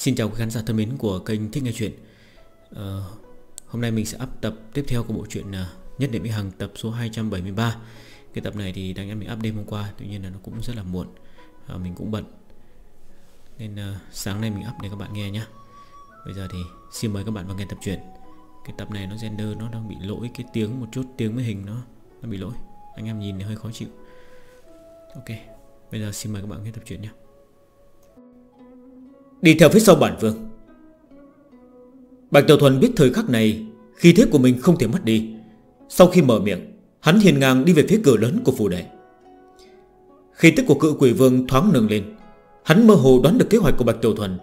Xin chào quý khán giả thân mến của kênh Thích Nghe Chuyện. À, Hôm nay mình sẽ up tập tiếp theo của bộ truyện ờ, Nhất Điểm Mỹ Hằng tập số 273 Cái tập này thì đang em mình up đêm hôm qua Tuy nhiên là nó cũng rất là muộn à, Mình cũng bận. Nên à, sáng nay mình up để các bạn nghe nhé Bây giờ thì xin mời các bạn vào nghe tập truyện. Cái tập này nó gender nó đang bị lỗi Cái tiếng một chút tiếng với hình nó Nó bị lỗi. Anh em nhìn thì hơi khó chịu. Ok Bây giờ xin mời các bạn nghe tập truyện nhé Đi theo phía sau bản vương. Bạch Tiểu Thuần biết thời khắc này Khi thế của mình không thể mất đi. Sau khi mở miệng, Hắn hiền ngang đi về phía cửa lớn của phủ đệ. Khi tức của cự quỷ vương thoáng nâng lên. Hắn mơ hồ đoán được kế hoạch của Bạch Tiểu Thuần.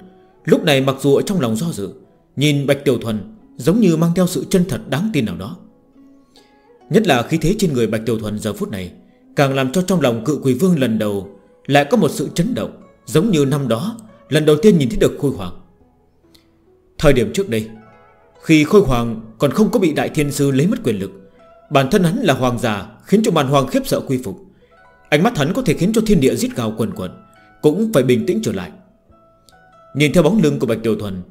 Lúc này mặc dù ở trong lòng do dự, Nhìn Bạch Tiểu Thuần Giống như mang theo sự chân thật đáng tin nào đó. Nhất là khí thế trên người Bạch Tiểu Thuần giờ phút này, Càng làm cho trong lòng cự quỷ vương lần đầu Lại có một sự chấn động, Giống như năm đó Lần đầu tiên nhìn thấy được Khôi Hoàng. Thời điểm trước đây, Khi Khôi Hoàng còn không có bị Đại Thiên Sư lấy mất quyền lực, Bản thân hắn là hoàng già Khiến cho màn hoàng khiếp sợ quy phục. Ánh mắt hắn có thể khiến cho thiên địa giết gào quần quần Cũng phải bình tĩnh trở lại. Nhìn theo bóng lưng của Bạch Tiểu Thuần,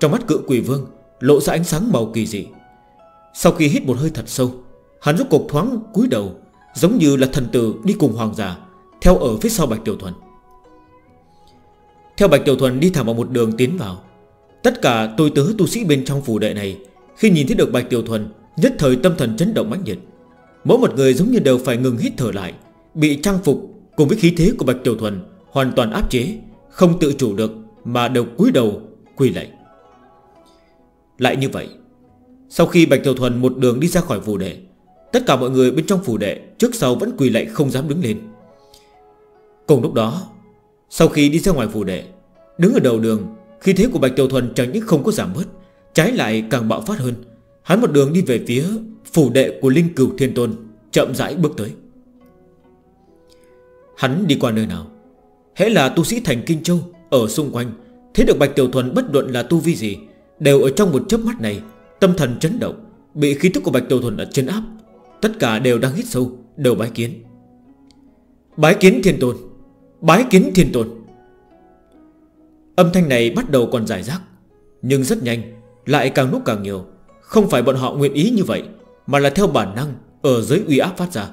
Trong mắt cự quỷ vương Lộ ra ánh sáng màu kỳ dị. Sau khi hít một hơi thật sâu, Hắn rút cục thoáng cúi đầu, Giống như là thần tử đi cùng hoàng già Theo ở phía sau Bạch Tiểu Thuần. Theo Bạch Tiểu Thuần đi thẳng vào một đường tiến vào. Tất cả tôi tớ tu sĩ bên trong phủ đệ này, Khi nhìn thấy được Bạch Tiểu Thuần, Nhất thời tâm thần chấn động mãnh nhiệt Mỗi một người giống như đều phải ngừng hít thở lại, Bị trang phục cùng với khí thế của Bạch Tiểu Thuần Hoàn toàn áp chế, Không tự chủ được mà đều cúi đầu, quỳ lệ Lại như vậy, Sau khi Bạch Tiểu Thuần một đường đi ra khỏi phủ đệ, Tất cả mọi người bên trong phủ đệ Trước sau vẫn quỳ lệ không dám đứng lên. Cùng lúc đó sau khi đi ra ngoài phủ đệ, Đứng ở đầu đường Khi thế của Bạch Tiểu Thuần chẳng những không có giảm bớt, Trái lại càng bạo phát hơn. Hắn một đường đi về phía phủ đệ của Linh Cửu Thiên Tôn, Chậm rãi bước tới. Hắn đi qua nơi nào? Hẽ là tu sĩ thành Kinh Châu Ở xung quanh, Thấy được Bạch Tiểu Thuần bất luận là tu vi gì, Đều ở trong một chớp mắt này, Tâm thần chấn động, Bị khí thức của Bạch Tiểu Thuần ở chân áp, Tất cả đều đang hít sâu, Đều bái kiến. Bái kiến Thiên Tôn. Bái kiến thiên tôn. Âm thanh này bắt đầu còn dài rác, Nhưng rất nhanh, Lại càng lúc càng nhiều. Không phải bọn họ nguyện ý như vậy, Mà là theo bản năng Ở dưới uy áp phát ra.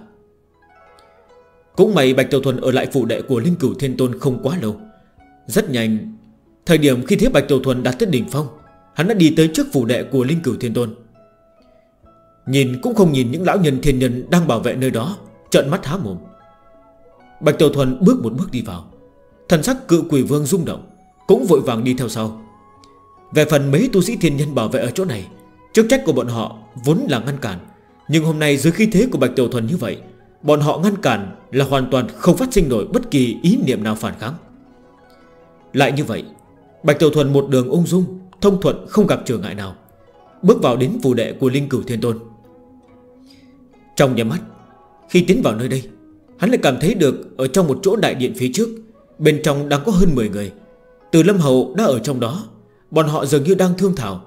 Cũng may Bạch Tiểu Thuần ở lại phụ đệ của Linh Cửu Thiên Tôn không quá lâu. Rất nhanh, Thời điểm khi thiết Bạch Tiểu Thuần đạt tới đỉnh phong, Hắn đã đi tới trước phủ đệ của Linh Cửu Thiên Tôn. Nhìn cũng không nhìn những lão nhân thiên nhân đang bảo vệ nơi đó, Trợn mắt há mồm. Bạch Tiểu Thuần bước một bước đi vào. Thần sắc cự quỷ vương rung động, Cũng vội vàng đi theo sau. Về phần mấy tu sĩ thiên nhân bảo vệ ở chỗ này, Chức trách của bọn họ vốn là ngăn cản. Nhưng hôm nay dưới khí thế của Bạch Tiểu Thuần như vậy, Bọn họ ngăn cản là hoàn toàn không phát sinh nổi bất kỳ ý niệm nào phản kháng. Lại như vậy, Bạch Tiểu Thuần một đường ung dung, Thông thuận không gặp trở ngại nào, Bước vào đến phù đệ của Linh Cửu Thiên Tôn. Trong nhà mắt, Khi tiến vào nơi đây Hắn lại cảm thấy được Ở trong một chỗ đại điện phía trước, Bên trong đang có hơn 10 người. Từ Lâm Hậu đã ở trong đó, Bọn họ dường như đang thương thảo.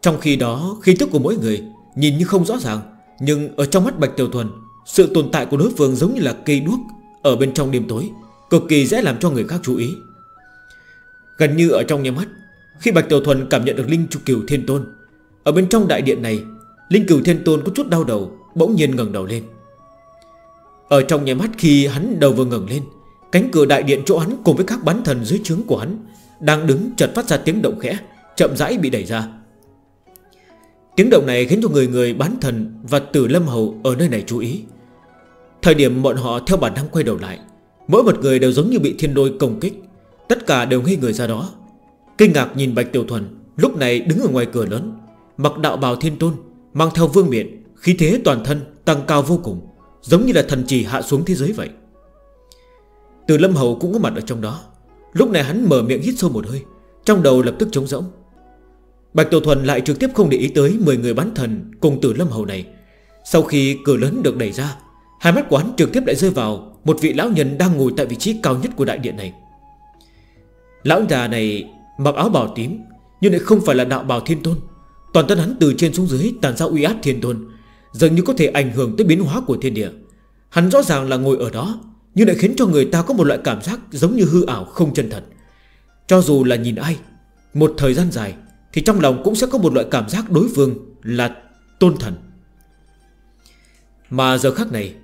Trong khi đó, khí tức của mỗi người Nhìn như không rõ ràng, Nhưng ở trong mắt Bạch Tiểu Thuần, Sự tồn tại của đối phương giống như là cây đuốc Ở bên trong đêm tối, Cực kỳ dễ làm cho người khác chú ý. Gần như ở trong nhà mắt, Khi Bạch Tiểu Thuần cảm nhận được Linh Trục Kiều Thiên Tôn, Ở bên trong đại điện này, Linh Cửu Thiên Tôn có chút đau đầu, Bỗng nhiên ngẩng đầu lên. Ở trong nhà mắt khi hắn đầu vừa ngừng lên, Cánh cửa đại điện chỗ hắn cùng với các bán thần dưới trướng của hắn Đang đứng chợt phát ra tiếng động khẽ, Chậm rãi bị đẩy ra. Tiếng động này khiến cho người người bán thần Và tử lâm hầu ở nơi này chú ý. Thời điểm bọn họ theo bản năng quay đầu lại, Mỗi một người đều giống như bị thiên đôi công kích, Tất cả đều nghi người ra đó. Kinh ngạc nhìn Bạch Tiểu Thuần, Lúc này đứng ở ngoài cửa lớn, Mặc đạo bào thiên tôn, Mang theo vương miện, Khí thế toàn thân tăng cao vô cùng. Giống như là thần trì hạ xuống thế giới vậy. Từ Lâm Hầu cũng có mặt ở trong đó. Lúc này hắn mở miệng hít sâu một hơi, Trong đầu lập tức trống rỗng. Bạch Tổ Thuần lại trực tiếp không để ý tới 10 người bán thần cùng Từ Lâm Hầu này. Sau khi cửa lớn được đẩy ra, Hai mắt quán trực tiếp lại rơi vào Một vị lão nhân đang ngồi tại vị trí cao nhất của đại điện này. Lão già này mặc áo bào tím, Nhưng lại không phải là đạo bào thiên tôn. Toàn thân hắn từ trên xuống dưới tàn ra uy áp thiên tôn Dường như có thể ảnh hưởng tới biến hóa của thiên địa. Hắn rõ ràng là ngồi ở đó, Nhưng lại khiến cho người ta có một loại cảm giác Giống như hư ảo không chân thật. Cho dù là nhìn ai, Một thời gian dài, Thì trong lòng cũng sẽ có một loại cảm giác đối phương là tôn thần. Mà giờ khác này,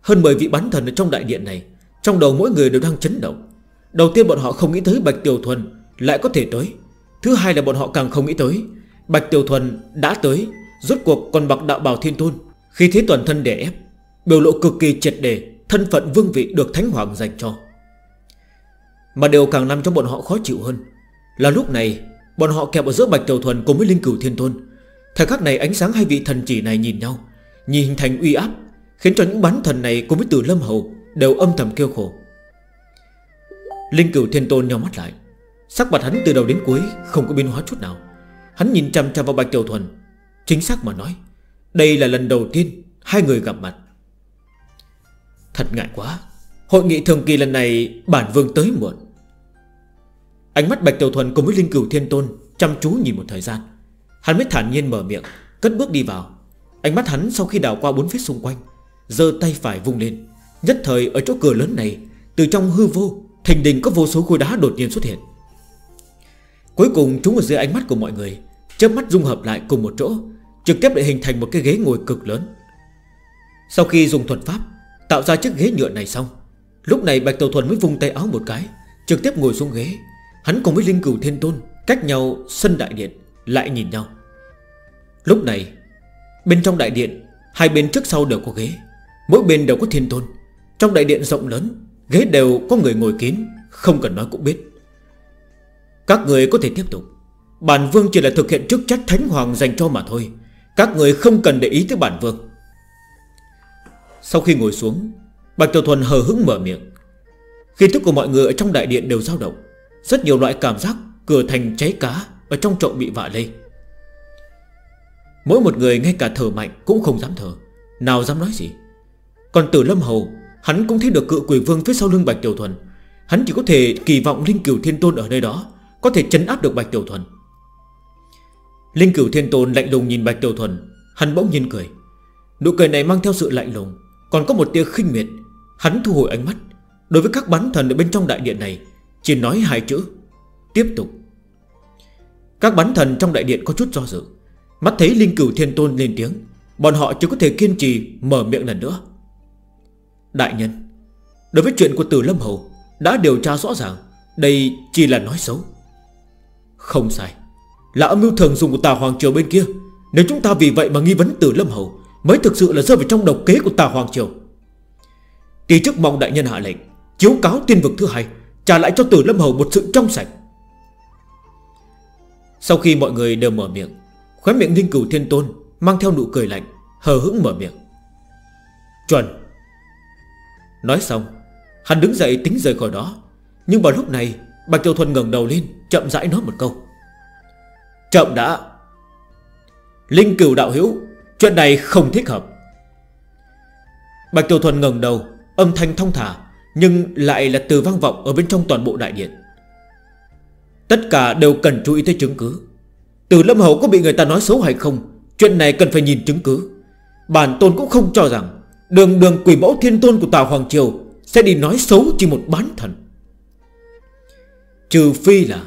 Hơn 10 vị bán thần ở trong đại điện này, Trong đầu mỗi người đều đang chấn động. Đầu tiên bọn họ không nghĩ tới Bạch Tiểu Thuần Lại có thể tới. Thứ hai là bọn họ càng không nghĩ tới, Bạch Tiểu Thuần đã tới Rốt cuộc còn bậc đạo bào thiên tôn. Khi thế toàn thân để ép, Biểu lộ cực kỳ triệt đề, Thân phận vương vị được Thánh Hoàng dành cho. Mà điều càng làm cho bọn họ khó chịu hơn Là lúc này, Bọn họ kẹp ở giữa Bạch Tiểu Thuần cùng với Linh Cửu Thiên Tôn. Thời khắc này ánh sáng hai vị thần chỉ này nhìn nhau, Nhìn hình thành uy áp, Khiến cho những bán thần này cùng với Tử Lâm Hầu Đều âm thầm kêu khổ. Linh Cửu Thiên Tôn nhau mắt lại, Sắc mặt hắn từ đầu đến cuối không có biến hóa chút nào. Hắn nhìn chăm chăm vào Bạch Tiểu Thuần Chính xác mà nói, Đây là lần đầu tiên hai người gặp mặt. Thật ngại quá, Hội nghị thường kỳ lần này bản vương tới muộn. Ánh mắt Bạch Tiểu Thuần cùng với Linh Cửu Thiên Tôn Chăm chú nhìn một thời gian. Hắn mới thản nhiên mở miệng, Cất bước đi vào. Ánh mắt hắn sau khi đảo qua bốn phía xung quanh, giơ tay phải vung lên. Nhất thời ở chỗ cửa lớn này, Từ trong hư vô, Thình đình có vô số khối đá đột nhiên xuất hiện. Cuối cùng chúng ở dưới ánh mắt của mọi người, Chớp mắt dung hợp lại cùng một chỗ Trực tiếp lại hình thành một cái ghế ngồi cực lớn. Sau khi dùng thuật pháp, Tạo ra chiếc ghế nhựa này xong, Lúc này Bạch Tàu Thuần mới vung tay áo một cái, Trực tiếp ngồi xuống ghế. Hắn cùng với Linh Cửu Thiên Tôn Cách nhau sân đại điện, Lại nhìn nhau. Lúc này, Bên trong đại điện, Hai bên trước sau đều có ghế, Mỗi bên đều có thiên tôn. Trong đại điện rộng lớn, Ghế đều có người ngồi kín, Không cần nói cũng biết. Các người có thể tiếp tục. Bản vương chỉ là thực hiện chức trách thánh hoàng dành cho mà thôi. Các người không cần để ý tới bản vương. Sau khi ngồi xuống, Bạch Tiểu Thuần hờ hững mở miệng. Khi thức của mọi người ở trong đại điện đều dao động. Rất nhiều loại cảm giác Cửa thành cháy cá Ở trong chậu bị vạ lây. Mỗi một người ngay cả thở mạnh Cũng không dám thở. Nào dám nói gì? Còn tử Lâm Hầu, Hắn cũng thấy được cự quỷ vương phía sau lưng Bạch Tiểu Thuần. Hắn chỉ có thể kỳ vọng Linh Kiều Thiên Tôn ở nơi đó Có thể chấn áp được Bạch Tiểu Thuần. Linh cửu thiên tôn lạnh lùng nhìn Bạch Tiểu Thuần. Hắn bỗng nhiên cười. Nụ cười này mang theo sự lạnh lùng, Còn có một tia khinh miệt. Hắn thu hồi ánh mắt. Đối với các bán thần ở bên trong đại điện này, Chỉ nói hai chữ. Tiếp tục. Các bán thần trong đại điện có chút do dự. Mắt thấy Linh cửu thiên tôn lên tiếng, Bọn họ chỉ có thể kiên trì mở miệng lần nữa. Đại nhân, Đối với chuyện của Tử Lâm Hầu, Đã điều tra rõ ràng, Đây chỉ là nói xấu. Không sai. Là âm mưu thường dùng của tà Hoàng Triều bên kia. Nếu chúng ta vì vậy mà nghi vấn Tử Lâm Hầu, Mới thực sự là rơi vào trong độc kế của tà Hoàng Triều. Tỷ chức mong đại nhân hạ lệnh, Chiếu cáo tiên vực thứ hai, Trả lại cho tử Lâm Hầu một sự trong sạch. Sau khi mọi người đều mở miệng, Khóe miệng Ninh Cửu Thiên Tôn Mang theo nụ cười lạnh, Hờ hững mở miệng. Chuẩn. Nói xong, Hắn đứng dậy tính rời khỏi đó. Nhưng vào lúc này, Bạch Tiểu Thuần ngẩng đầu lên, Chậm rãi nói một câu. Chậm đã. Linh cửu đạo hữu, Chuyện này không thích hợp. Bạch Tiểu Thuần ngẩng đầu, Âm thanh thông thả, Nhưng lại là từ vang vọng ở bên trong toàn bộ đại điện. Tất cả đều cần chú ý tới chứng cứ. Từ lâm hậu có bị người ta nói xấu hay không, Chuyện này cần phải nhìn chứng cứ. Bản tôn cũng không cho rằng Đường đường quỷ mẫu thiên tôn của Tào Hoàng Triều Sẽ đi nói xấu chỉ một bán thần. Trừ phi là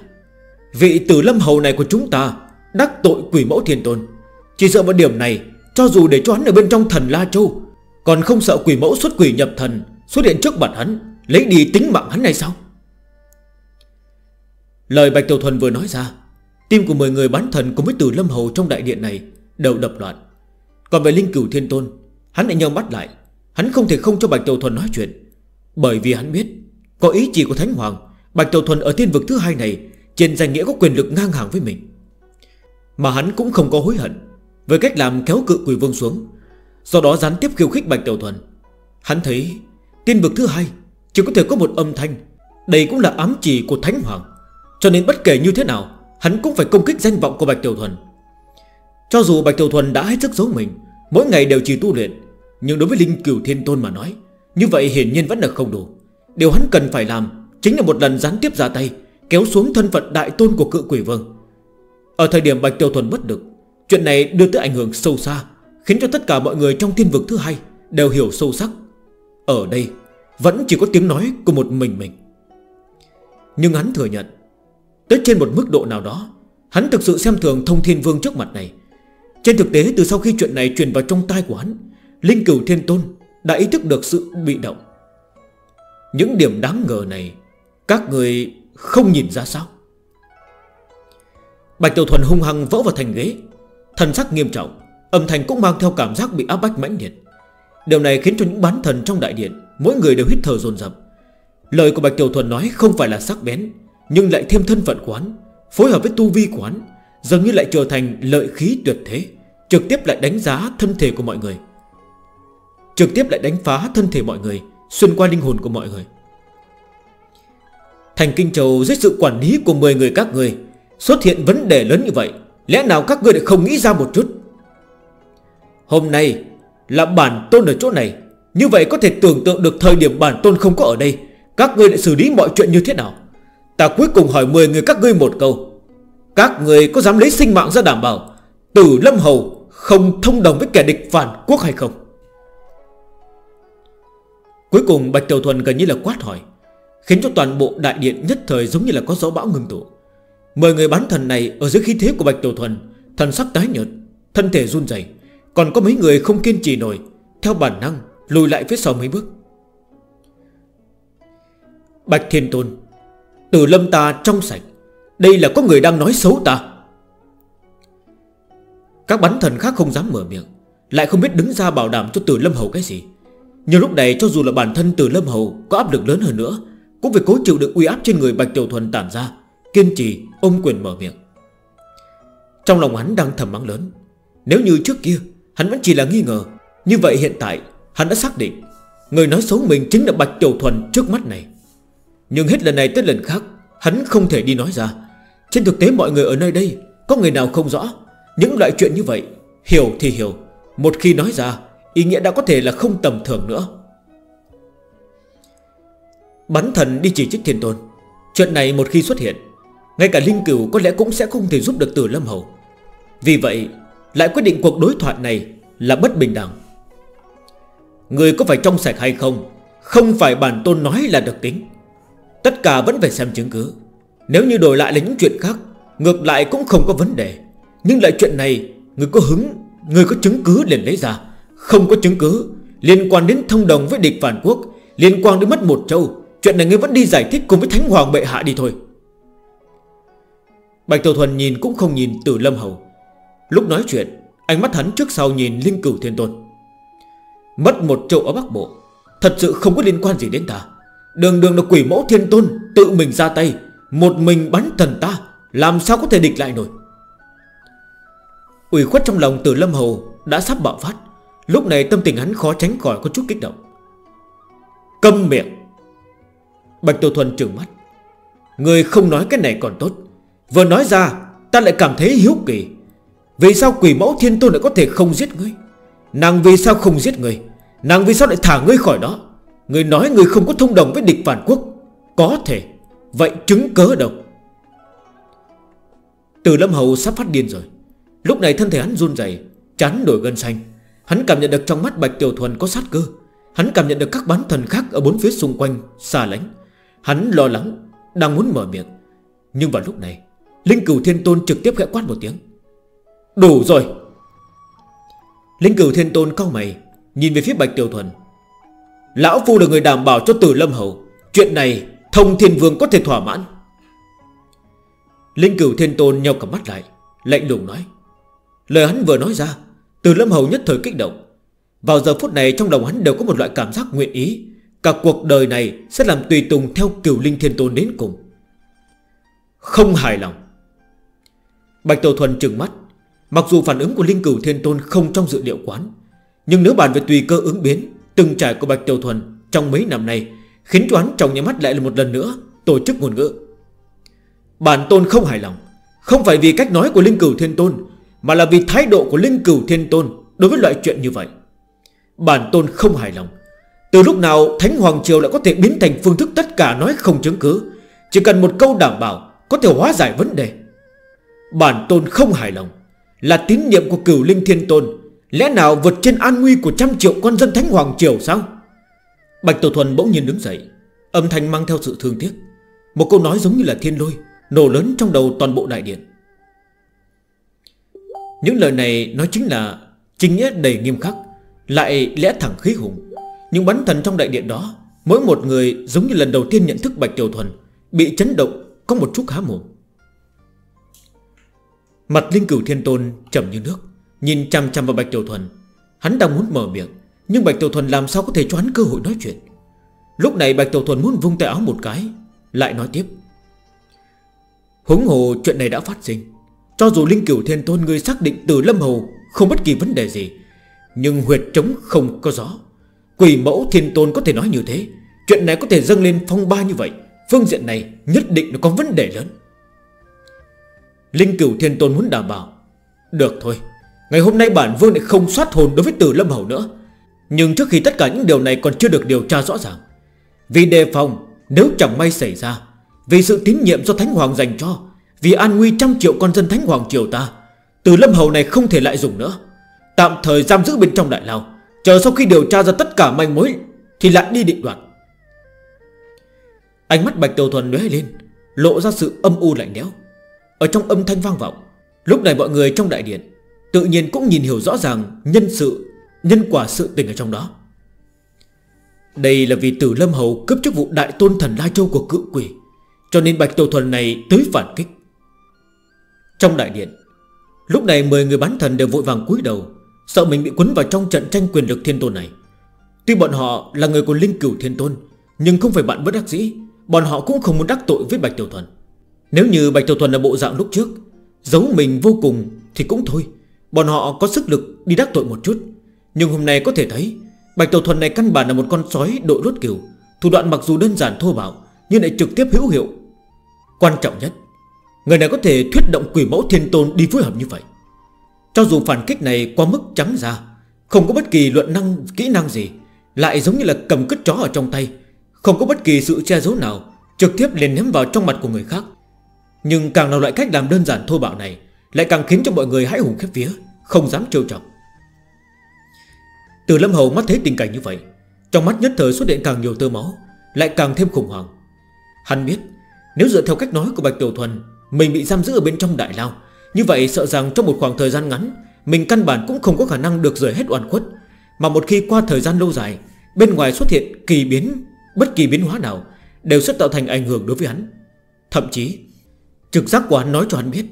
Vị tử lâm hậu này của chúng ta Đắc tội quỷ mẫu thiên tôn. Chỉ sợ một điểm này, Cho dù để cho hắn ở bên trong thần La Châu, Còn không sợ quỷ mẫu xuất quỷ nhập thần, Xuất hiện trước mặt hắn, Lấy đi tính mạng hắn này sao? Lời Bạch Tiểu Thuần vừa nói ra, Tim của 10 người bán thần cùng với Tử Lâm Hầu trong đại điện này Đều đập loạn. Còn về Linh Cửu Thiên Tôn, Hắn lại nhau mắt lại, Hắn không thể không cho Bạch Tiểu Thuần nói chuyện. Bởi vì hắn biết, Có ý chỉ của Thánh Hoàng, Bạch Tiểu Thuần ở thiên vực thứ hai này, Trên danh nghĩa có quyền lực ngang hàng với mình. Mà hắn cũng không có hối hận, Với cách làm kéo cự quỷ vương xuống. Sau đó gián tiếp khiêu khích Bạch Tiểu Thuần, Hắn thấy tiên vực thứ hai Chỉ có thể có một âm thanh. Đây cũng là ám chỉ của Thánh Hoàng, Cho nên bất kể như thế nào, Hắn cũng phải công kích danh vọng của Bạch Tiểu Thuần. Cho dù Bạch Tiểu Thuần đã hết sức giấu mình, Mỗi ngày đều chỉ tu luyện, Nhưng đối với Linh Cửu Thiên Tôn mà nói, Như vậy hiển nhiên vẫn là không đủ. Điều hắn cần phải làm Chính là một lần gián tiếp ra tay, Kéo xuống thân phận đại tôn của cự quỷ vương. Ở thời điểm Bạch Tiêu Thuần bất được, Chuyện này đưa tới ảnh hưởng sâu xa, Khiến cho tất cả mọi người trong thiên vực thứ hai Đều hiểu sâu sắc. Ở đây, vẫn chỉ có tiếng nói của một mình mình. Nhưng hắn thừa nhận, Tới trên một mức độ nào đó, Hắn thực sự xem thường thông thiên vương trước mặt này. Trên thực tế, từ sau khi chuyện này truyền vào trong tai của hắn, Linh cửu thiên tôn Đã ý thức được sự bị động. Những điểm đáng ngờ này, Các người không nhìn ra sao? Bạch Tiểu Thuần hung hăng vỡ vào thành ghế. Thần sắc nghiêm trọng, Âm thanh cũng mang theo cảm giác bị áp bách mãnh liệt. Điều này khiến cho những bán thần trong đại điện, Mỗi người đều hít thở dồn dập. Lời của Bạch Tiểu Thuần nói không phải là sắc bén, Nhưng lại thêm thân phận quán, Phối hợp với tu vi quán, Dường như lại trở thành lợi khí tuyệt thế, Trực tiếp lại đánh giá thân thể của mọi người. Trực tiếp lại đánh phá thân thể mọi người, Xuyên qua linh hồn của mọi người. Thành Kinh Châu dưới sự quản lý của 10 người các người Xuất hiện vấn đề lớn như vậy, Lẽ nào các ngươi lại không nghĩ ra một chút? Hôm nay Là bản tôn ở chỗ này, Như vậy có thể tưởng tượng được thời điểm bản tôn không có ở đây, Các ngươi lại xử lý mọi chuyện như thế nào? Ta cuối cùng hỏi 10 người các ngươi một câu. Các người có dám lấy sinh mạng ra đảm bảo Tử Lâm Hầu Không thông đồng với kẻ địch phản quốc hay không? Cuối cùng Bạch Tiểu Thuần gần như là quát hỏi, Khiến cho toàn bộ đại điện nhất thời giống như là có gió bão ngừng tụ. Mười người bán thần này ở dưới khí thế của Bạch Tiểu Thuần. Thần sắc tái nhợt, Thân thể run dày Còn có mấy người không kiên trì nổi. Theo bản năng, lùi lại phía sau mấy bước. Bạch Thiên Tôn, Từ lâm ta trong sạch, Đây là có người đang nói xấu ta. Các bắn thần khác không dám mở miệng, Lại không biết đứng ra bảo đảm cho từ lâm hầu cái gì. Nhiều lúc này, cho dù là bản thân từ lâm hầu Có áp lực lớn hơn nữa, Cũng phải cố chịu được uy áp trên người Bạch Tiểu Thuần tản ra. Kiên trì ôm quyền mở miệng. Trong lòng hắn đang thầm mắng lớn, Nếu như trước kia Hắn vẫn chỉ là nghi ngờ, Như vậy hiện tại hắn đã xác định Người nói xấu mình chính là Bạch Tiểu Thuần trước mắt này. Nhưng hết lần này tới lần khác, Hắn không thể đi nói ra. Trên thực tế mọi người ở nơi đây, Có người nào không rõ? Những loại chuyện như vậy, Hiểu thì hiểu. Một khi nói ra, Ý nghĩa đã có thể là không tầm thường nữa. Bắn thần đi chỉ trích thiên tôn. Chuyện này một khi xuất hiện ngay cả Linh Cửu có lẽ cũng sẽ không thể giúp được Tử Lâm Hầu. Vì vậy, Lại quyết định cuộc đối thoại này Là bất bình đẳng. Người có phải trong sạch hay không Không phải bản tôn nói là được tính. Tất cả vẫn phải xem chứng cứ. Nếu như đổi lại là những chuyện khác, Ngược lại cũng không có vấn đề. Nhưng lại chuyện này, Người có hứng, Người có chứng cứ liền lấy ra. Không có chứng cứ, Liên quan đến thông đồng với địch phản quốc, Liên quan đến mất một châu, Chuyện này người vẫn đi giải thích cùng với Thánh Hoàng bệ hạ đi thôi. Bạch Tiểu Thuần nhìn cũng không nhìn Tử Lâm Hầu. Lúc nói chuyện, Ánh mắt hắn trước sau nhìn Linh Cửu Thiên Tôn. Mất một chỗ ở Bắc Bộ, Thật sự không có liên quan gì đến ta. Đường đường là quỷ mẫu Thiên Tôn, Tự mình ra tay, Một mình bắn thần ta, Làm sao có thể địch lại nổi? Ủy khuất trong lòng Tử Lâm Hầu Đã sắp bạo phát. Lúc này tâm tình hắn khó tránh khỏi có chút kích động. Câm miệng. Bạch Tiểu Thuần trừng mắt. Người không nói cái này còn tốt. Vừa nói ra, ta lại cảm thấy hiếu kỳ. Vì sao quỷ mẫu thiên tôn lại có thể không giết ngươi? Nàng vì sao không giết ngươi Nàng vì sao lại thả ngươi khỏi đó? Ngươi nói ngươi không có thông đồng với địch phản quốc. Có thể, Vậy chứng cớ đâu? Từ lâm hầu sắp phát điên rồi. Lúc này thân thể hắn run dày Chán đổi gân xanh. Hắn cảm nhận được trong mắt Bạch Tiểu Thuần có sát cơ. Hắn cảm nhận được các bán thần khác ở bốn phía xung quanh, Xa lánh. Hắn lo lắng, Đang muốn mở miệng. Nhưng vào lúc này Linh cửu thiên tôn trực tiếp khẽ quát một tiếng. Đủ rồi. Linh cửu thiên tôn cao mày, Nhìn về phía bạch tiểu thuần. Lão Phu là người đảm bảo cho tử lâm hầu. Chuyện này, thông thiên vương có thể thỏa mãn. Linh cửu thiên tôn nhau cả mắt lại, Lạnh lùng nói. Lời hắn vừa nói ra Từ lâm hầu nhất thời kích động. Vào giờ phút này trong lòng hắn đều có một loại cảm giác nguyện ý. Cả cuộc đời này sẽ làm tùy tùng theo cửu linh thiên tôn đến cùng. Không hài lòng. Bạch Tiểu Thuần trừng mắt. Mặc dù phản ứng của Linh Cửu Thiên Tôn không trong dự liệu quán, Nhưng nếu bàn về tùy cơ ứng biến, Từng trải của Bạch Tiểu Thuần trong mấy năm này Khiến cho hắn trong nhà mắt lại là một lần nữa Tổ chức ngôn ngữ. Bản tôn không hài lòng, Không phải vì cách nói của Linh Cửu Thiên Tôn, Mà là vì thái độ của Linh Cửu Thiên Tôn Đối với loại chuyện như vậy. Bản tôn không hài lòng. Từ lúc nào Thánh Hoàng Triều lại có thể biến thành phương thức tất cả nói không chứng cứ, Chỉ cần một câu đảm bảo Có thể hóa giải vấn đề. Bản tôn không hài lòng. Là tín niệm của cửu linh thiên tôn, Lẽ nào vượt trên an nguy của trăm triệu con dân Thánh Hoàng Triều sao? Bạch Tổ Thuần bỗng nhiên đứng dậy, Âm thanh mang theo sự thương tiếc. Một câu nói giống như là thiên lôi, Nổ lớn trong đầu toàn bộ đại điện. Những lời này nói chính là Chính nghĩa đầy nghiêm khắc, Lại lẽ thẳng khí hùng. Những bắn thần trong đại điện đó, Mỗi một người giống như lần đầu tiên nhận thức Bạch Tiểu Thuần, Bị chấn động có một chút há mồm. Mặt linh cửu thiên tôn trầm như nước, Nhìn chăm chăm vào Bạch Tiểu Thuần. Hắn đang muốn mở miệng, Nhưng Bạch Tiểu Thuần làm sao có thể cho hắn cơ hội nói chuyện? Lúc này Bạch Tiểu Thuần muốn vung tay áo một cái, Lại nói tiếp. Húng hồ chuyện này đã phát sinh, Cho dù Linh Cửu Thiên Tôn ngươi xác định từ Lâm Hầu Không bất kỳ vấn đề gì, Nhưng huyệt trống không có gió. Quỷ mẫu Thiên Tôn có thể nói như thế, Chuyện này có thể dâng lên phong ba như vậy, Phương diện này nhất định nó có vấn đề lớn. Linh cửu thiên tôn muốn đảm bảo. Được thôi, Ngày hôm nay bản vương lại không soát hồn đối với tử lâm hầu nữa. Nhưng trước khi tất cả những điều này còn chưa được điều tra rõ ràng, Vì đề phòng Nếu chẳng may xảy ra, Vì sự tín nhiệm do Thánh Hoàng dành cho, Vì an nguy trăm triệu con dân Thánh Hoàng triều ta, Tử lâm hầu này không thể lại dùng nữa. Tạm thời giam giữ bên trong đại lao Chờ sau khi điều tra ra tất cả manh mối Thì lại đi định đoạt. Ánh mắt Bạch Tiểu Thuần lóe lên, Lộ ra sự âm u lạnh đéo ở trong âm thanh vang vọng, Lúc này mọi người trong đại điện Tự nhiên cũng nhìn hiểu rõ ràng nhân sự, Nhân quả sự tình ở trong đó. Đây là vì tử lâm hầu cướp chức vụ đại tôn thần La Châu của cự quỷ, Cho nên bạch tổ thuần này tới phản kích. Trong đại điện, Lúc này 10 người bán thần đều vội vàng cúi đầu, Sợ mình bị cuốn vào trong trận tranh quyền lực thiên tôn này. Tuy bọn họ là người của linh cửu thiên tôn, Nhưng không phải bạn bất đắc dĩ, Bọn họ cũng không muốn đắc tội với Bạch Tiểu Thuần nếu như Bạch Tiểu Thuần là bộ dạng lúc trước, Giấu mình vô cùng thì cũng thôi. Bọn họ có sức lực đi đắc tội một chút. Nhưng hôm nay có thể thấy, Bạch Tiểu Thuần này căn bản là một con sói đội lốt kiểu. Thủ đoạn mặc dù đơn giản thô bạo, Nhưng lại trực tiếp hữu hiệu. Quan trọng nhất, Người này có thể thuyết động quỷ mẫu thiên tôn đi phối hợp như vậy. Cho dù phản kích này quá mức trắng ra, Không có bất kỳ luận năng, kỹ năng gì, Lại giống như là cầm cứt chó ở trong tay, Không có bất kỳ sự che giấu nào Trực tiếp liền ném vào trong mặt của người khác. Nhưng càng là loại cách làm đơn giản thô bạo này, Lại càng khiến cho mọi người hãi hùng khép vía, Không dám trêu chọc. Từ lâm hầu mắt thấy tình cảnh như vậy, Trong mắt nhất thời xuất hiện càng nhiều tơ máu, Lại càng thêm khủng hoảng. Hắn biết, nếu dựa theo cách nói của Bạch Tiểu Thuần, Mình bị giam giữ ở bên trong đại lao, Như vậy sợ rằng trong một khoảng thời gian ngắn, Mình căn bản cũng không có khả năng được rời hết oan khuất. Mà một khi qua thời gian lâu dài, Bên ngoài xuất hiện kỳ biến, Bất kỳ biến hóa nào, Đều sẽ tạo thành ảnh hưởng đối với hắn. Thậm chí Trực giác của hắn nói cho hắn biết.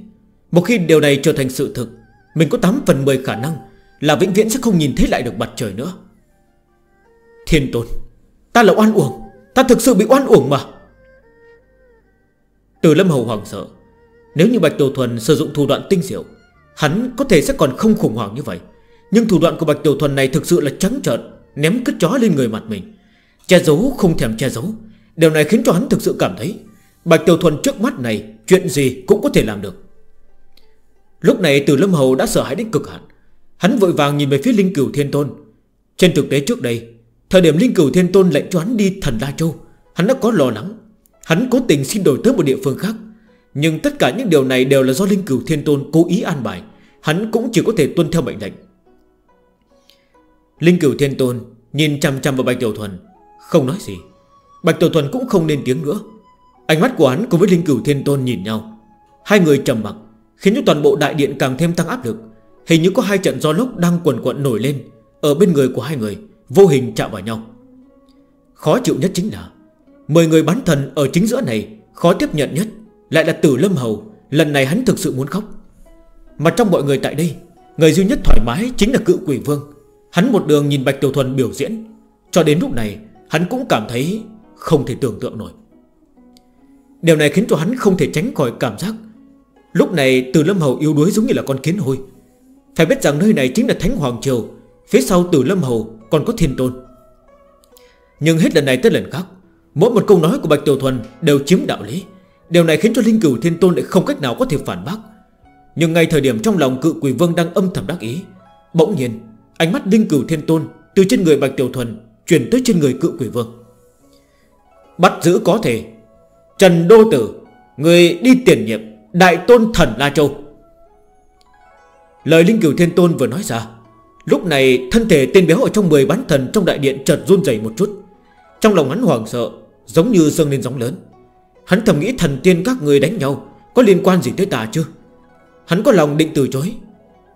Một khi điều này trở thành sự thực, Mình có 8 phần 10 khả năng Là vĩnh viễn sẽ không nhìn thấy lại được mặt trời nữa. Thiên tôn, Ta là oan uổng, Ta thực sự bị oan uổng mà. Từ lâm hầu hoàng sợ. Nếu như Bạch tiểu Thuần sử dụng thủ đoạn tinh diệu, Hắn có thể sẽ còn không khủng hoảng như vậy. Nhưng thủ đoạn của Bạch Tiểu Thuần này thực sự là trắng trợn, Ném cứt chó lên người mặt mình. Che giấu không thèm che giấu. Điều này khiến cho hắn thực sự cảm thấy Bạch Tiểu Thuần trước mắt này, Chuyện gì cũng có thể làm được. Lúc này từ Lâm Hầu đã sợ hãi đến cực hạn. Hắn vội vàng nhìn về phía Linh Cửu Thiên Tôn. Trên thực tế trước đây, Thời điểm Linh Cửu Thiên Tôn lệnh cho hắn đi thần La Châu, Hắn đã có lo lắng. Hắn cố tình xin đổi tới một địa phương khác. Nhưng tất cả những điều này đều là do Linh Cửu Thiên Tôn cố ý an bài. Hắn cũng chỉ có thể tuân theo mệnh lệnh. Linh Cửu Thiên Tôn Nhìn chăm chăm vào Bạch Tiểu Thuần. Không nói gì. Bạch Tiểu Thuần cũng không nên tiếng nữa. Ánh mắt của hắn cùng với Linh Cửu Thiên Tôn nhìn nhau. Hai người trầm mặc, Khiến cho toàn bộ đại điện càng thêm tăng áp lực. Hình như có hai trận do lúc đang quần quận nổi lên, Ở bên người của hai người, Vô hình chạm vào nhau. Khó chịu nhất chính là, Mười người bán thần ở chính giữa này, Khó tiếp nhận nhất, Lại là Tử Lâm Hầu, Lần này hắn thực sự muốn khóc. Mà trong mọi người tại đây, Người duy nhất thoải mái chính là cựu quỷ vương. Hắn một đường nhìn Bạch Tiểu Thuần biểu diễn, Cho đến lúc này, hắn cũng cảm thấy Không thể tưởng tượng nổi. Điều này khiến cho hắn không thể tránh khỏi cảm giác. Lúc này, từ lâm hầu yếu đuối giống như là con kiến hôi. Phải biết rằng nơi này chính là Thánh Hoàng Triều, Phía sau từ lâm hầu còn có thiên tôn. Nhưng hết lần này tới lần khác, Mỗi một câu nói của Bạch Tiểu Thuần đều chiếm đạo lý. Điều này khiến cho Linh Cửu Thiên Tôn lại không cách nào có thể phản bác. Nhưng ngay thời điểm trong lòng cự quỷ vương đang âm thầm đắc ý, Bỗng nhiên, Ánh mắt Linh Cửu Thiên Tôn từ trên người Bạch Tiểu Thuần Chuyển tới trên người cự quỷ vương. Bắt giữ có thể Trần Đô Tử, Người đi tiền nhiệm Đại Tôn Thần La Châu. Lời Linh Cửu Thiên Tôn vừa nói ra, Lúc này thân thể tên béo ở trong 10 bán thần Trong đại điện chợt run dày một chút. Trong lòng hắn hoảng sợ, Giống như dâng lên sóng lớn. Hắn thầm nghĩ thần tiên các người đánh nhau Có liên quan gì tới ta chưa Hắn có lòng định từ chối,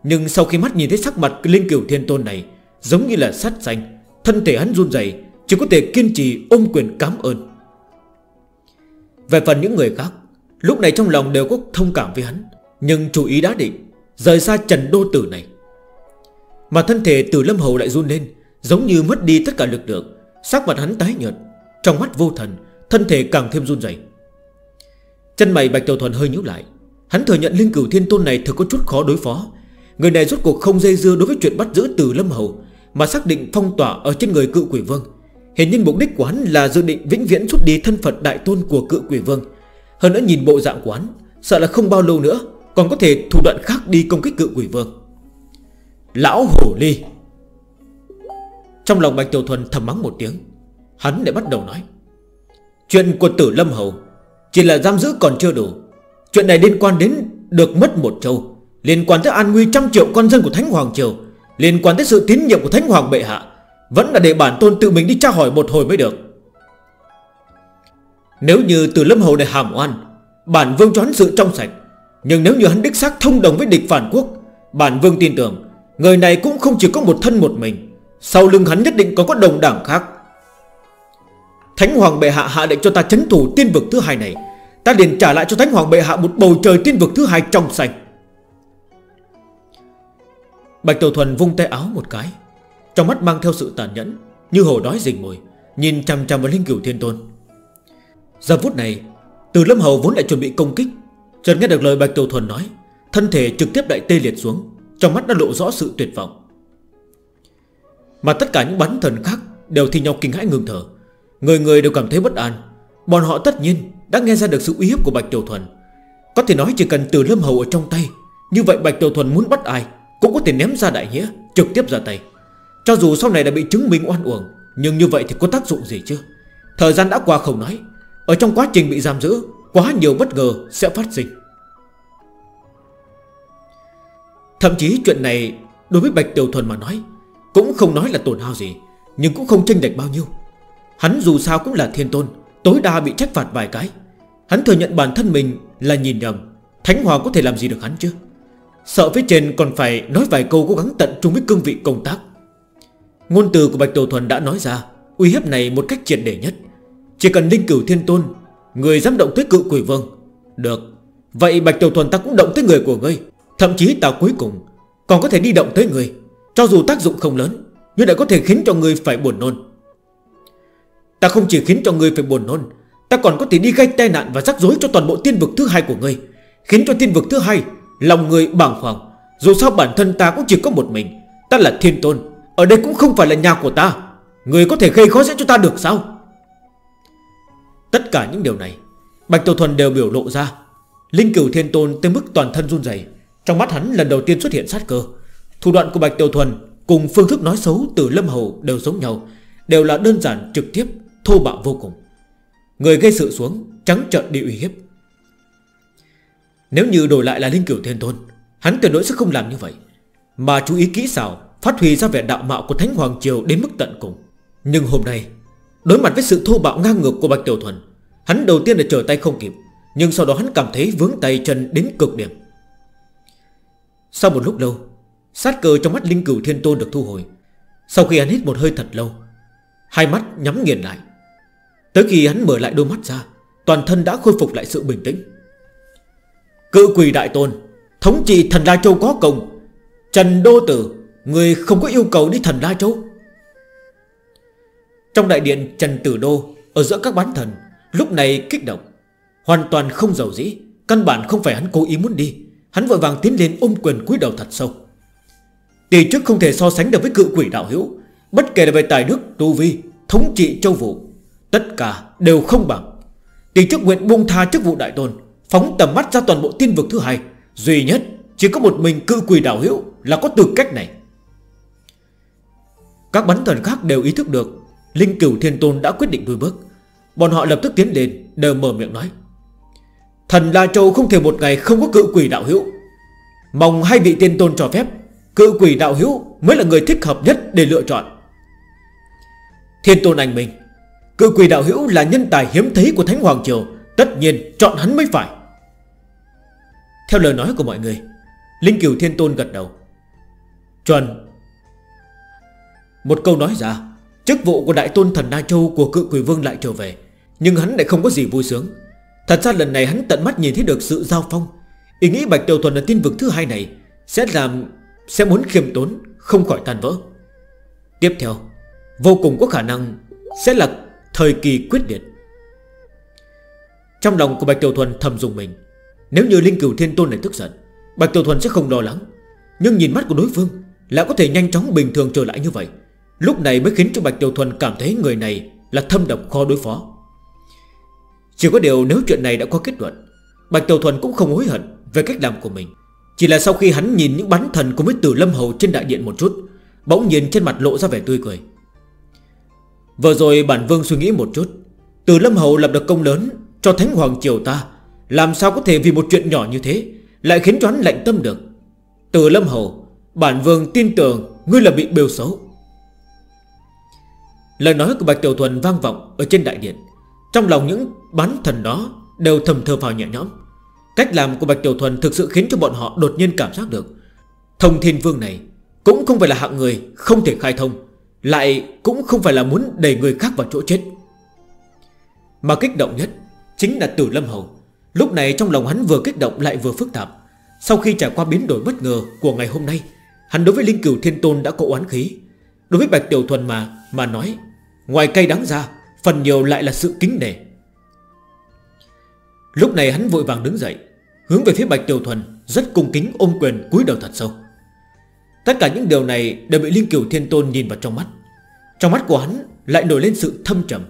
Nhưng sau khi mắt nhìn thấy sắc mặt Linh Cửu Thiên Tôn này, Giống như là sát xanh Thân thể hắn run dày Chỉ có thể kiên trì ôm quyền cảm ơn. Về phần những người khác, Lúc này trong lòng đều có thông cảm với hắn, Nhưng chú ý đã định, Rời xa trần đô tử này. Mà thân thể từ lâm hầu lại run lên, Giống như mất đi tất cả lực lượng, Sắc mặt hắn tái nhợt, Trong mắt vô thần, Thân thể càng thêm run dày Chân mày Bạch Tiểu Thuần hơi nhíu lại, Hắn thừa nhận linh cửu thiên tôn này thực có chút khó đối phó. Người này rốt cuộc không dây dưa đối với chuyện bắt giữ từ lâm hầu, Mà xác định phong tỏa ở trên người cựu quỷ vương. Hiện nhiên mục đích của hắn là dự định vĩnh viễn rút đi thân phận đại tôn của cự quỷ vương. Hơn nữa nhìn bộ dạng quán, Sợ là không bao lâu nữa Còn có thể thủ đoạn khác đi công kích cự quỷ vương. Lão hổ ly. Trong lòng Bạch Tiểu Thuần thầm mắng một tiếng Hắn lại bắt đầu nói. Chuyện của tử Lâm Hầu Chỉ là giam giữ còn chưa đủ. Chuyện này liên quan đến được mất một châu Liên quan tới an nguy trăm triệu con dân của Thánh Hoàng Triều Liên quan tới sự tín nhiệm của Thánh Hoàng Bệ Hạ. Vẫn là để bản tôn tự mình đi tra hỏi một hồi mới được. Nếu như từ lâm hầu này hàm oan, Bản vương cho hắn sự trong sạch. Nhưng nếu như hắn đích xác thông đồng với địch phản quốc, Bản vương tin tưởng, Người này cũng không chỉ có một thân một mình. Sau lưng hắn nhất định còn có đồng đảng khác. Thánh hoàng bệ hạ hạ định cho ta chấn thủ tiên vực thứ hai này. Ta liền trả lại cho Thánh Hoàng Bệ Hạ một bầu trời tiên vực thứ hai trong sạch. Bạch Tiểu Thuần vung tay áo một cái. Trong mắt mang theo sự tàn nhẫn, Như hổ đói rình mồi, Nhìn chằm chằm vào Linh Cửu Thiên Tôn. Giờ phút này, Từ Lâm Hầu vốn lại chuẩn bị công kích, chợt nghe được lời Bạch Tiểu Thuần nói, Thân thể trực tiếp đại tê liệt xuống, Trong mắt đã lộ rõ sự tuyệt vọng. Mà tất cả những bắn thần khác Đều thì nhau kinh hãi ngừng thở. Người người đều cảm thấy bất an. Bọn họ tất nhiên đã nghe ra được sự uy hiếp của Bạch Tiểu Thuần. Có thể nói chỉ cần từ lâm hầu ở trong tay, Như vậy Bạch Tiểu Thuần muốn bắt ai Cũng có thể ném ra đại nghĩa, Trực tiếp ra tay. Cho dù sau này đã bị chứng minh oan uổng, Nhưng như vậy thì có tác dụng gì chứ? Thời gian đã qua không nói. Ở trong quá trình bị giam giữ, Quá nhiều bất ngờ sẽ phát sinh. Thậm chí chuyện này, Đối với Bạch Tiểu Thuần mà nói, Cũng không nói là tổn hao gì, Nhưng cũng không chênh lệch bao nhiêu. Hắn dù sao cũng là thiên tôn, Tối đa bị trách phạt vài cái. Hắn thừa nhận bản thân mình là nhìn nhầm, Thánh Hòa có thể làm gì được hắn chứ? Sợ phía trên còn phải nói vài câu cố gắng tận trung với cương vị công tác. Ngôn từ của Bạch Tổ Thuần đã nói ra, Uy hiếp này một cách triệt để nhất. Chỉ cần Linh Cửu Thiên Tôn, Người dám động tới cự quỷ vương, Được. Vậy Bạch Tiểu Thuần ta cũng động tới người của ngươi, Thậm chí ta cuối cùng Còn có thể đi động tới người. Cho dù tác dụng không lớn, Nhưng đã có thể khiến cho người phải buồn nôn. Ta không chỉ khiến cho người phải buồn nôn, Ta còn có thể đi gây tai nạn và rắc rối cho toàn bộ tiên vực thứ hai của ngươi, Khiến cho tiên vực thứ hai Lòng người bàng hoàng. Dù sao bản thân ta cũng chỉ có một mình, Ta là thiên tôn. Ở đây cũng không phải là nhà của ta. Người có thể gây khó dễ cho ta được sao? Tất cả những điều này, Bạch Tiểu Thuần đều biểu lộ ra. Linh cửu thiên tôn tới mức toàn thân run rẩy. Trong mắt hắn lần đầu tiên xuất hiện sát cơ. Thủ đoạn của Bạch Tiểu Thuần Cùng phương thức nói xấu từ Lâm Hầu đều giống nhau, Đều là đơn giản, trực tiếp, Thô bạo vô cùng. Người gây sự xuống, trắng trợn đi uy hiếp. Nếu như đổi lại là Linh cửu thiên tôn, Hắn tuyệt đối sẽ không làm như vậy. Mà chú ý kỹ xảo Phát huy ra vẻ đạo mạo của Thánh Hoàng Triều đến mức tận cùng. Nhưng hôm nay, Đối mặt với sự thô bạo ngang ngược của Bạch Tiểu Thuần, Hắn đầu tiên là trở tay không kịp, Nhưng sau đó hắn cảm thấy vướng tay chân đến cực điểm. Sau một lúc lâu, Sát cơ trong mắt Linh Cửu Thiên Tôn được thu hồi. Sau khi hắn hít một hơi thật lâu, Hai mắt nhắm nghiền lại. Tới khi hắn mở lại đôi mắt ra, Toàn thân đã khôi phục lại sự bình tĩnh. Cự quỷ đại tôn, Thống trị thần La Châu có công, Trần Đô Tử Người không có yêu cầu đi thần La Châu. Trong đại điện Trần Tử Đô Ở giữa các bán thần Lúc này kích động. Hoàn toàn không giàu dĩ Căn bản không phải hắn cố ý muốn đi. Hắn vội vàng tiến lên ôm quyền cúi đầu thật sâu. Tỷ trước không thể so sánh được với cự quỷ đạo hữu Bất kể là về tài đức, tu vi, thống trị châu vụ Tất cả đều không bằng. Tỷ trước nguyện buông tha chức vụ đại tôn Phóng tầm mắt ra toàn bộ tiên vực thứ hai Duy nhất chỉ có một mình cự quỷ đạo hữu là có tư cách này. Các bắn thần khác đều ý thức được, Linh cửu thiên tôn đã quyết định đuôi bước. Bọn họ lập tức tiến lên, Đều mở miệng nói. Thần La Châu không thể một ngày không có cự quỷ đạo hữu. Mong hai vị tiên tôn cho phép, Cự quỷ đạo hữu mới là người thích hợp nhất để lựa chọn. Thiên tôn anh mình Cự quỷ đạo hữu là nhân tài hiếm thấy của Thánh Hoàng Triều, Tất nhiên chọn hắn mới phải. Theo lời nói của mọi người, Linh cửu Thiên Tôn gật đầu. Chuẩn một câu nói ra, Chức vụ của đại tôn thần Na Châu của cự quỷ vương lại trở về, Nhưng hắn lại không có gì vui sướng. Thật ra lần này hắn tận mắt nhìn thấy được sự giao phong. Ý nghĩ Bạch Tiểu Thuần ở tiên vực thứ hai này Sẽ làm, Sẽ muốn khiêm tốn, Không khỏi tàn vỡ. Tiếp theo, Vô cùng có khả năng Sẽ là thời kỳ quyết định Trong lòng của Bạch Tiểu Thuần thầm dùng mình, Nếu như Linh Cửu Thiên Tôn này tức giận, Bạch Tiểu Thuần sẽ không lo lắng. Nhưng nhìn mắt của đối phương Lại có thể nhanh chóng bình thường trở lại như vậy. Lúc này mới khiến cho Bạch Tiểu Thuần cảm thấy người này là thâm độc khó đối phó. Chỉ có điều nếu chuyện này đã có kết luận, Bạch Tiểu Thuần cũng không hối hận về cách làm của mình. Chỉ là sau khi hắn nhìn những bán thần của mấy tử lâm hầu trên đại điện một chút, Bỗng nhiên trên mặt lộ ra vẻ tươi cười. Vừa rồi bản vương suy nghĩ một chút, Từ lâm hầu lập được công lớn cho thánh hoàng triều ta, Làm sao có thể vì một chuyện nhỏ như thế Lại khiến cho hắn lạnh tâm được? Từ lâm hầu, Bản vương tin tưởng ngươi là bị bêu xấu. Lời nói của Bạch Tiểu Thuần vang vọng Ở trên đại điện. Trong lòng những bán thần đó Đều thầm thơ vào nhẹ nhõm. Cách làm của Bạch Tiểu Thuần thực sự khiến cho bọn họ đột nhiên cảm giác được. Thông thiên vương này Cũng không phải là hạng người không thể khai thông, Lại cũng không phải là muốn đẩy người khác vào chỗ chết. Mà kích động nhất Chính là Tử Lâm Hầu. Lúc này trong lòng hắn vừa kích động lại vừa phức tạp. Sau khi trải qua biến đổi bất ngờ của ngày hôm nay, Hắn đối với Linh Cửu Thiên Tôn đã có oán khí. Đối với Bạch Tiểu Thuần mà Mà nói Ngoài cây đắng ra, Phần nhiều lại là sự kính nể. Lúc này hắn vội vàng đứng dậy, Hướng về phía Bạch Tiểu Thuần, Rất cung kính ôm quyền cúi đầu thật sâu. Tất cả những điều này đều bị Linh Kiều Thiên Tôn nhìn vào trong mắt. Trong mắt của hắn lại nổi lên sự thâm trầm.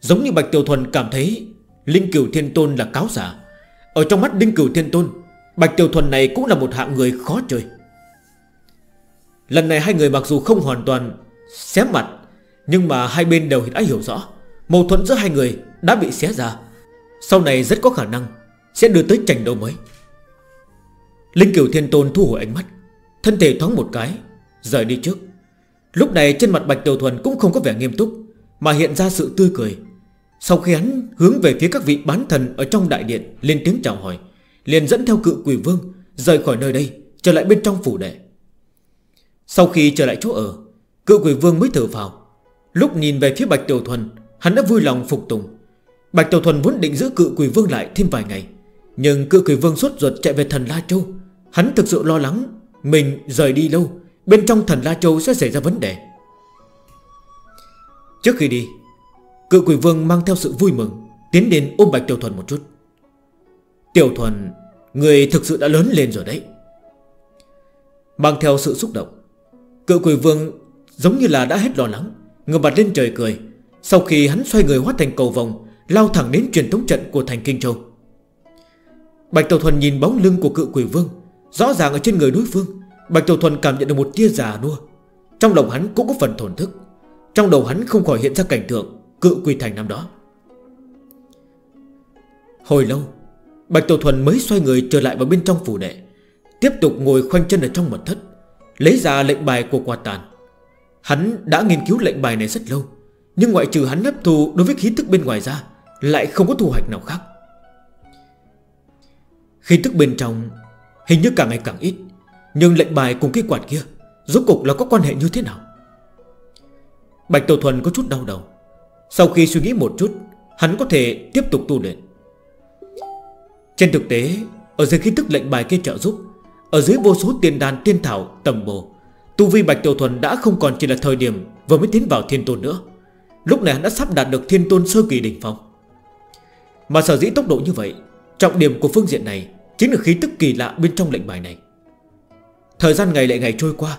Giống như Bạch Tiểu Thuần cảm thấy Linh Kiều Thiên Tôn là cáo giả. Ở trong mắt Linh Kiều Thiên Tôn, Bạch Tiểu Thuần này cũng là một hạng người khó chơi. Lần này hai người mặc dù không hoàn toàn Xé mặt nhưng mà hai bên đều đã hiểu rõ, Mâu thuẫn giữa hai người đã bị xé ra. Sau này rất có khả năng Sẽ đưa tới tranh đấu mới. Linh kiều thiên tôn thu hồi ánh mắt, Thân thể thoáng một cái, Rời đi trước. Lúc này trên mặt Bạch Tiểu Thuần cũng không có vẻ nghiêm túc, Mà hiện ra sự tươi cười. Sau khi hắn hướng về phía các vị bán thần Ở trong đại điện lên tiếng chào hỏi, Liền dẫn theo cự quỷ vương Rời khỏi nơi đây, trở lại bên trong phủ đệ. Sau khi trở lại chỗ ở, Cự quỷ vương mới thở vào Lúc nhìn về phía Bạch Tiểu Thuần, Hắn đã vui lòng phục tùng. Bạch Tiểu Thuần vốn định giữ cự quỷ vương lại thêm vài ngày, Nhưng cự quỷ vương suốt ruột chạy về thần La Châu. Hắn thực sự lo lắng, Mình rời đi lâu, Bên trong thần La Châu sẽ xảy ra vấn đề. Trước khi đi, Cự quỷ vương mang theo sự vui mừng, Tiến đến ôm Bạch Tiểu Thuần một chút. Tiểu Thuần, Người thực sự đã lớn lên rồi đấy. Mang theo sự xúc động, Cự quỷ vương giống như là đã hết lo lắng. Ngược mặt lên trời cười. Sau khi hắn xoay người hóa thành cầu vòng Lao thẳng đến truyền thống trận của thành Kinh Châu. Bạch Tàu Thuần nhìn bóng lưng của cự quỷ vương, Rõ ràng ở trên người đối phương, Bạch Tàu Thuần cảm nhận được một tia già nua. Trong lòng hắn cũng có phần thổn thức. Trong đầu hắn không khỏi hiện ra cảnh tượng Cự quỷ thành năm đó. Hồi lâu, Bạch Tàu Thuần mới xoay người trở lại vào bên trong phủ đệ, Tiếp tục ngồi khoanh chân ở trong mật thất, Lấy ra lệnh bài của quạt tàn. Hắn đã nghiên cứu lệnh bài này rất lâu, Nhưng ngoại trừ hắn hấp thu đối với khí tức bên ngoài ra, Lại không có thu hoạch nào khác. Khí tức bên trong Hình như càng ngày càng ít, Nhưng lệnh bài cùng cái quạt kia Rốt cục là có quan hệ như thế nào? Bạch tổ Thuần có chút đau đầu. Sau khi suy nghĩ một chút, Hắn có thể tiếp tục tu luyện. Trên thực tế, Ở dưới khí tức lệnh bài kia trợ giúp, Ở dưới vô số tiền đàn tiên thảo, tầm bồ Tu vi Bạch Tiểu Thuần đã không còn chỉ là thời điểm Vừa mới tiến vào thiên tôn nữa. Lúc này đã sắp đạt được thiên tôn sơ kỳ đỉnh phong. Mà sở dĩ tốc độ như vậy, Trọng điểm của phương diện này Chính là khí tức kỳ lạ bên trong lệnh bài này. Thời gian ngày lại ngày trôi qua,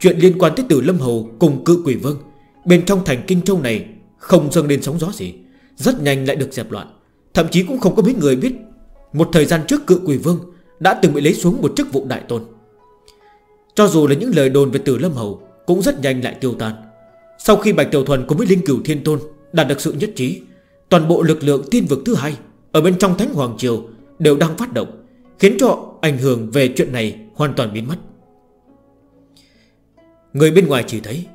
Chuyện liên quan tới tử Lâm Hầu cùng cự quỷ vương Bên trong thành Kinh Châu này Không dâng lên sóng gió gì, Rất nhanh lại được dẹp loạn. Thậm chí cũng không có biết người biết, Một thời gian trước cự quỷ vương Đã từng bị lấy xuống một chức vụ đại tôn. Cho dù là những lời đồn về Tử Lâm Hầu, Cũng rất nhanh lại tiêu tan. Sau khi Bạch Tiểu Thuần cùng với Linh Cửu Thiên Tôn Đạt được sự nhất trí, Toàn bộ lực lượng tiên vực thứ hai Ở bên trong Thánh Hoàng Triều đều đang phát động, Khiến cho ảnh hưởng về chuyện này Hoàn toàn biến mất. Người bên ngoài chỉ thấy,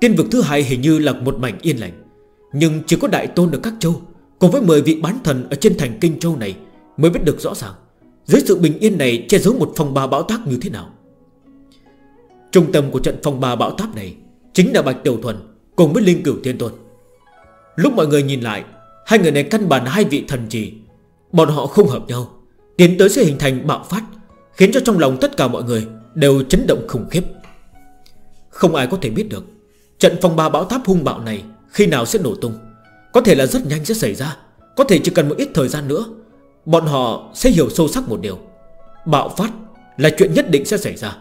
Tiên vực thứ hai hình như là một mảnh yên lành, Nhưng chỉ có đại tôn được các châu Cùng với 10 vị bán thần ở trên thành kinh châu này Mới biết được rõ ràng, Dưới sự bình yên này che giấu một phòng bà bão tác như thế nào. Trung tâm của trận phong ba bão tháp này Chính là Bạch Tiểu Thuần Cùng với Linh Cửu Thiên Tôn. Lúc mọi người nhìn lại, Hai người này căn bản hai vị thần trì Bọn họ không hợp nhau, Tiến tới sẽ hình thành bạo phát, Khiến cho trong lòng tất cả mọi người Đều chấn động khủng khiếp. Không ai có thể biết được, Trận phong ba bão tháp hung bạo này Khi nào sẽ nổ tung. Có thể là rất nhanh sẽ xảy ra, Có thể chỉ cần một ít thời gian nữa, Bọn họ sẽ hiểu sâu sắc một điều. Bạo phát là chuyện nhất định sẽ xảy ra.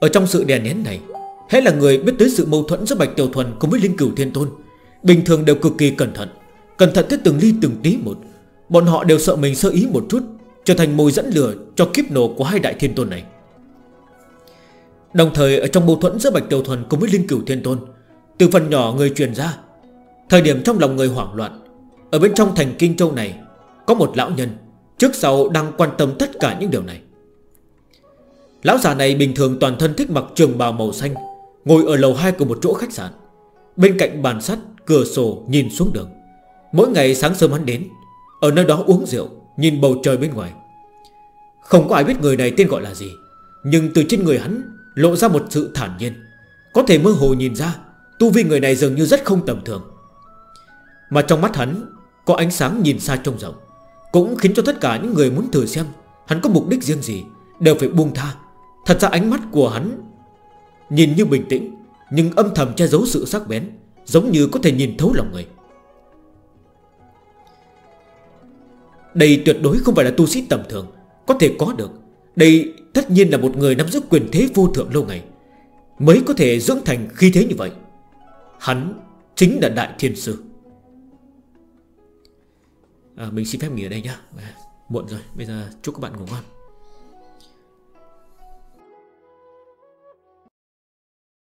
Ở trong sự đè nén này, Hãy là người biết tới sự mâu thuẫn giữa Bạch Tiểu Thuần Cùng với Linh Cửu Thiên Tôn. Bình thường đều cực kỳ cẩn thận Cẩn thận tới từng ly từng tí một. Bọn họ đều sợ mình sơ ý một chút, Trở thành mồi dẫn lửa cho kiếp nổ của hai đại thiên tôn này. Đồng thời, ở trong mâu thuẫn giữa Bạch Tiểu Thuần cùng với Linh Cửu Thiên Tôn, Từ phần nhỏ người truyền ra, Thời điểm trong lòng người hoảng loạn, Ở bên trong thành Kinh Châu này, Có một lão nhân Trước sau đang quan tâm tất cả những điều này. Lão già này bình thường toàn thân thích mặc trường bào màu xanh, Ngồi ở lầu 2 của một chỗ khách sạn. Bên cạnh bàn sắt, Cửa sổ nhìn xuống đường. Mỗi ngày sáng sớm hắn đến, Ở nơi đó uống rượu, Nhìn bầu trời bên ngoài. Không có ai biết người này tên gọi là gì, Nhưng từ trên người hắn Lộ ra một sự thản nhiên. Có thể mơ hồ nhìn ra, Tu vi người này dường như rất không tầm thường. Mà trong mắt hắn, Có ánh sáng nhìn xa trông rộng, Cũng khiến cho tất cả những người muốn thử xem Hắn có mục đích riêng gì Đều phải buông tha. Thật ra ánh mắt của hắn Nhìn như bình tĩnh Nhưng âm thầm che giấu sự sắc bén Giống như có thể nhìn thấu lòng người. Đây tuyệt đối không phải là tu sĩ tầm thường Có thể có được. Đây tất nhiên là một người nắm giữ quyền thế vô thượng lâu ngày Mới có thể dưỡng thành khi thế như vậy. Hắn chính là Đại Thiên Sư. À, Mình xin phép nghỉ ở đây nhá. Muộn rồi, bây giờ chúc các bạn ngủ ngon.